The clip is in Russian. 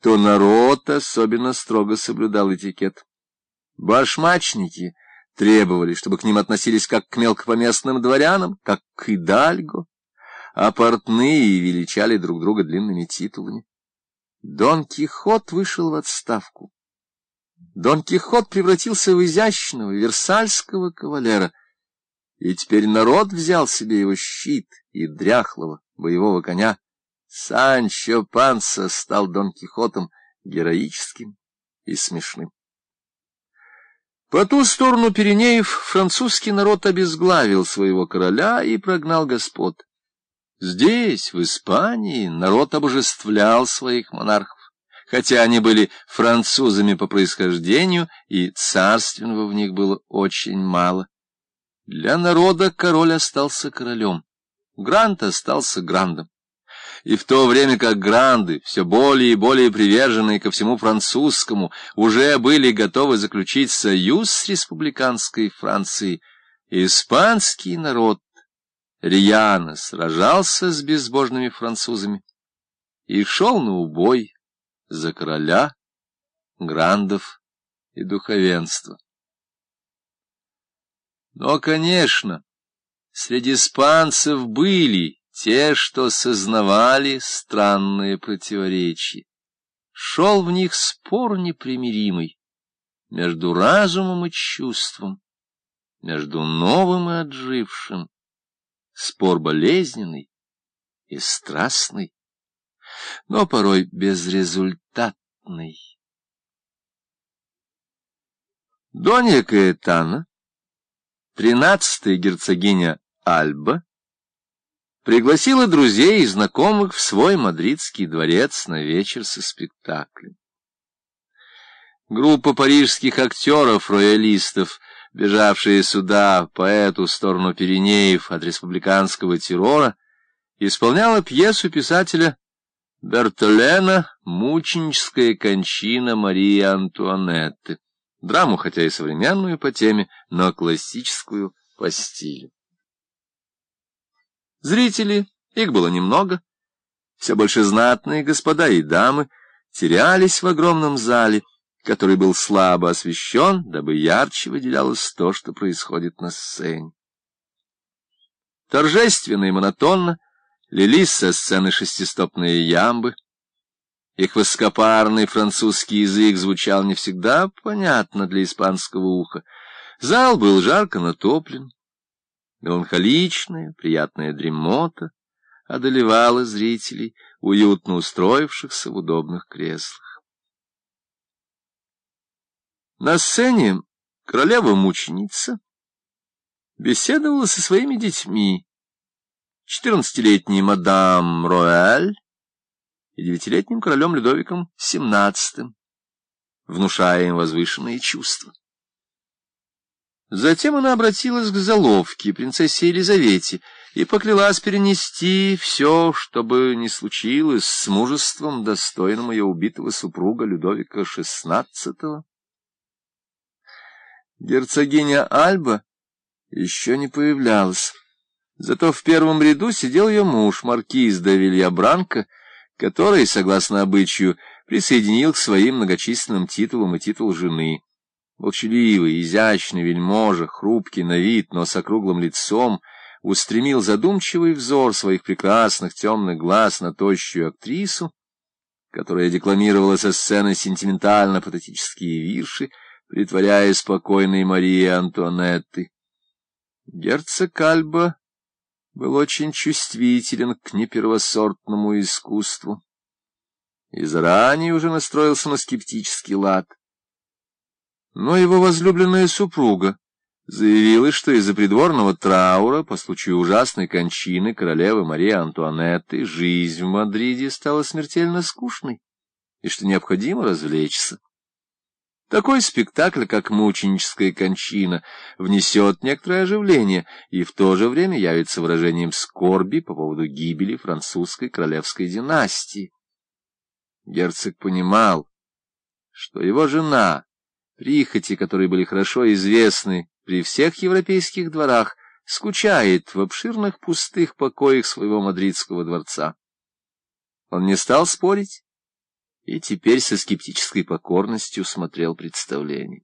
то народ особенно строго соблюдал этикет. Башмачники требовали, чтобы к ним относились как к мелкопоместным дворянам, как к идальго, а портные величали друг друга длинными титулами. Дон Кихот вышел в отставку. Дон Кихот превратился в изящного версальского кавалера, и теперь народ взял себе его щит и дряхлого боевого коня. Санчо Панса стал Дон Кихотом героическим и смешным. По ту сторону Пиренеев французский народ обезглавил своего короля и прогнал господ. Здесь, в Испании, народ обожествлял своих монархов, хотя они были французами по происхождению, и царственного в них было очень мало. Для народа король остался королем, Грант остался Грандом. И в то время как гранды, все более и более приверженные ко всему французскому, уже были готовы заключить союз с республиканской Францией, испанский народ рьяно сражался с безбожными французами и шел на убой за короля, грандов и духовенства. Но, конечно, среди испанцев были те, что сознавали странные противоречия. Шел в них спор непримиримый между разумом и чувством, между новым и отжившим, спор болезненный и страстный, но порой безрезультатный. Донья Каэтана, тринадцатая герцогиня Альба, пригласила друзей и знакомых в свой мадридский дворец на вечер со спектаклем. Группа парижских актеров-роялистов, бежавшие сюда по эту сторону Пиренеев от республиканского террора, исполняла пьесу писателя Бертолена «Мученическая кончина Марии Антуанетты», драму, хотя и современную по теме, но классическую по стилю. Зрители, их было немного, все больше знатные господа и дамы, терялись в огромном зале, который был слабо освещен, дабы ярче выделялось то, что происходит на сцене. Торжественно и монотонно лились со сцены шестистопные ямбы. Их высокопарный французский язык звучал не всегда понятно для испанского уха. Зал был жарко натоплен. Меланхоличная, приятная дремота одолевала зрителей, уютно устроившихся в удобных креслах. На сцене королева-мученица беседовала со своими детьми, четырнадцатилетней мадам Роэль и девятилетним королем Людовиком XVII, внушая им возвышенные чувства. Затем она обратилась к заловке, принцессе Елизавете, и поклялась перенести все, что бы ни случилось с мужеством, достойным ее убитого супруга Людовика XVI. Герцогиня Альба еще не появлялась. Зато в первом ряду сидел ее муж, маркиз де Вильябранко, который, согласно обычаю, присоединил к своим многочисленным титулам и титул жены. Молчаливый, изящный вельможа, хрупкий на вид, но с округлым лицом, устремил задумчивый взор своих прекрасных темных глаз на тощую актрису, которая декламировала со сцены сентиментально-патетические вирши, притворяя спокойной Марии Антуанетты. Герцог Альба был очень чувствителен к непервосортному искусству и заранее уже настроился на скептический лад. Но его возлюбленная супруга заявила, что из-за придворного траура по случаю ужасной кончины королевы Марии Антуанетты жизнь в Мадриде стала смертельно скучной, и что необходимо развлечься. Такой спектакль, как «Мученическая кончина», внесет некоторое оживление и в то же время явится выражением скорби по поводу гибели французской королевской династии. Герцог понимал, что его жена прихоти, которые были хорошо известны при всех европейских дворах, скучает в обширных пустых покоях своего мадридского дворца. Он не стал спорить и теперь со скептической покорностью смотрел представление.